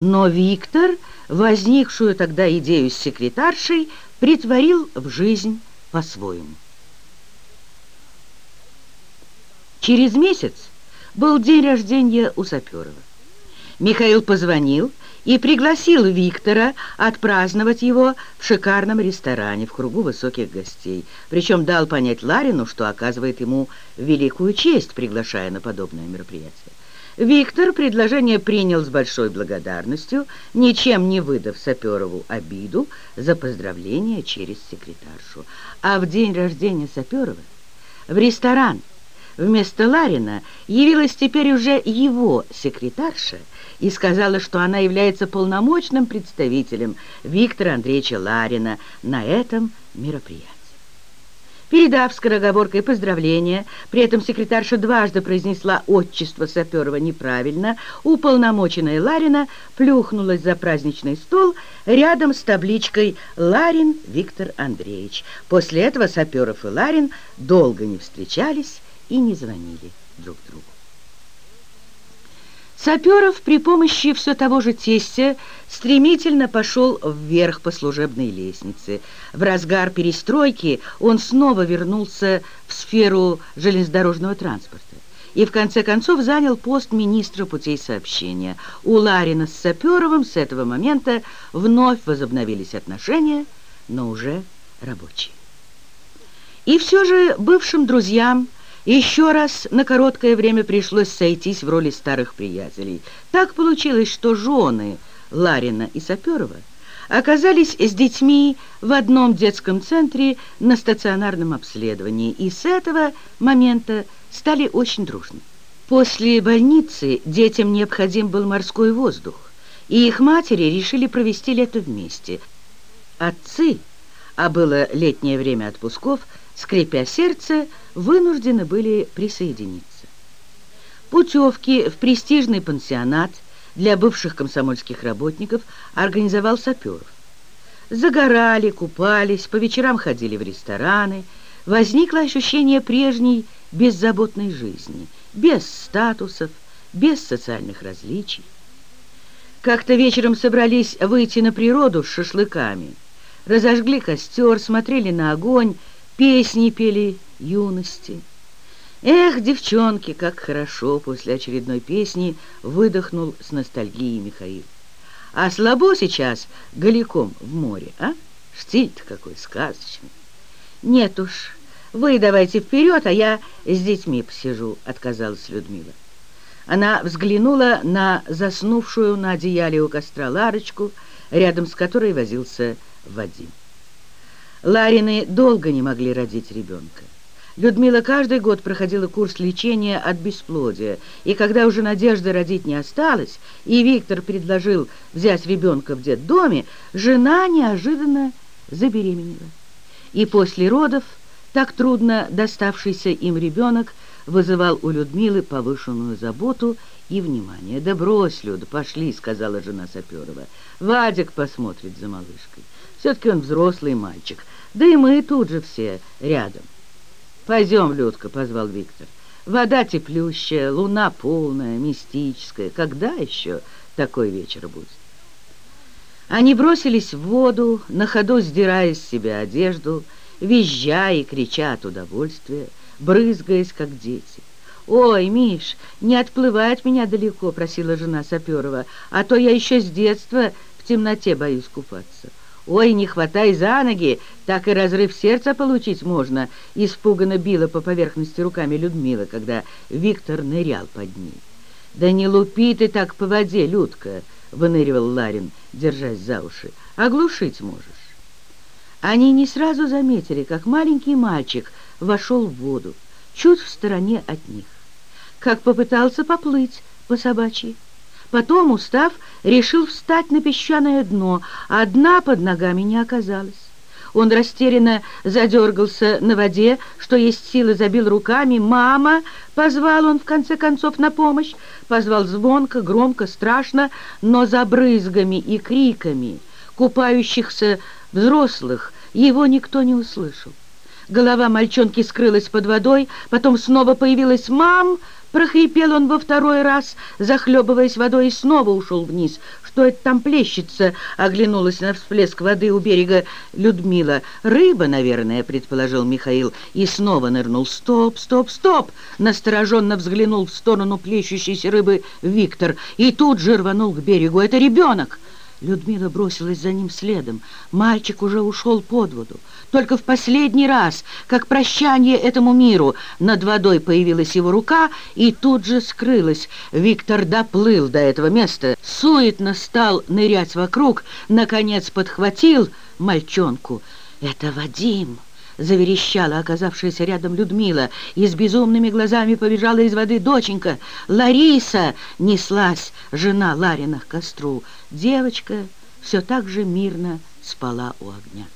Но Виктор, возникшую тогда идею с секретаршей, притворил в жизнь по-своему. Через месяц был день рождения у Саперова. Михаил позвонил и пригласил Виктора отпраздновать его в шикарном ресторане в кругу высоких гостей. Причем дал понять Ларину, что оказывает ему великую честь, приглашая на подобное мероприятие. Виктор предложение принял с большой благодарностью, ничем не выдав Саперову обиду за поздравление через секретаршу. А в день рождения Саперова в ресторан вместо Ларина явилась теперь уже его секретарша и сказала, что она является полномочным представителем Виктора Андреевича Ларина на этом мероприятии. Передав скороговоркой поздравления, при этом секретарша дважды произнесла отчество Саперова неправильно, уполномоченная Ларина плюхнулась за праздничный стол рядом с табличкой «Ларин Виктор Андреевич». После этого Саперов и Ларин долго не встречались и не звонили друг другу. Саперов при помощи все того же тестя стремительно пошел вверх по служебной лестнице. В разгар перестройки он снова вернулся в сферу железнодорожного транспорта и в конце концов занял пост министра путей сообщения. У Ларина с Саперовым с этого момента вновь возобновились отношения, но уже рабочие. И все же бывшим друзьям еще раз на короткое время пришлось сойтись в роли старых приятелей. Так получилось, что жены Ларина и Саперова оказались с детьми в одном детском центре на стационарном обследовании, и с этого момента стали очень дружны. После больницы детям необходим был морской воздух, и их матери решили провести лето вместе. Отцы, а было летнее время отпусков, скрипя сердце, вынуждены были присоединиться. Путевки в престижный пансионат для бывших комсомольских работников организовал Саперов. Загорали, купались, по вечерам ходили в рестораны. Возникло ощущение прежней беззаботной жизни, без статусов, без социальных различий. Как-то вечером собрались выйти на природу с шашлыками. Разожгли костер, смотрели на огонь, песни пели юности. Эх, девчонки, как хорошо после очередной песни выдохнул с ностальгией Михаил. А слабо сейчас голиком в море, а? Штиль-то какой сказочный. Нет уж, вы давайте вперед, а я с детьми посижу, отказалась Людмила. Она взглянула на заснувшую на одеяле у костра Ларочку, рядом с которой возился Вадим. Ларины долго не могли родить ребенка. Людмила каждый год проходила курс лечения от бесплодия, и когда уже надежды родить не осталось, и Виктор предложил взять ребенка в детдоме, жена неожиданно забеременела. И после родов так трудно доставшийся им ребенок вызывал у Людмилы повышенную заботу и внимание. «Да брось, Люда, пошли», — сказала жена Саперова. «Вадик посмотрит за малышкой». Все-таки он взрослый мальчик. Да и мы тут же все рядом. «Пойдем, Людка», — позвал Виктор. «Вода теплющая, луна полная, мистическая. Когда еще такой вечер будет?» Они бросились в воду, на ходу сдирая с себя одежду, визжа и крича от удовольствия, брызгаясь, как дети. «Ой, Миш, не отплывай от меня далеко», — просила жена Саперова, «а то я еще с детства в темноте боюсь купаться». «Ой, не хватай за ноги, так и разрыв сердца получить можно», испуганно била по поверхности руками Людмила, когда Виктор нырял под ней. «Да не лупи ты так по воде, Людка», — выныривал Ларин, держась за уши. «Оглушить можешь». Они не сразу заметили, как маленький мальчик вошел в воду, чуть в стороне от них, как попытался поплыть по собачьи. Потом, устав, решил встать на песчаное дно, а дна под ногами не оказалось. Он растерянно задергался на воде, что есть силы, забил руками. «Мама!» — позвал он, в конце концов, на помощь. Позвал звонко, громко, страшно, но за брызгами и криками купающихся взрослых его никто не услышал. Голова мальчонки скрылась под водой, потом снова появилась «Мам!» Прохрипел он во второй раз, захлебываясь водой, и снова ушел вниз. «Что это там плещется?» — оглянулась на всплеск воды у берега Людмила. «Рыба, наверное», — предположил Михаил, и снова нырнул. «Стоп, стоп, стоп!» — настороженно взглянул в сторону плещущейся рыбы Виктор, и тут же рванул к берегу. «Это ребенок!» Людмила бросилась за ним следом. Мальчик уже ушел под воду. Только в последний раз, как прощание этому миру, над водой появилась его рука и тут же скрылась. Виктор доплыл до этого места, суетно стал нырять вокруг, наконец подхватил мальчонку. «Это Вадим!» Заверещала оказавшаяся рядом Людмила, и с безумными глазами побежала из воды доченька. Лариса неслась, жена Ларина, к костру. Девочка все так же мирно спала у огня.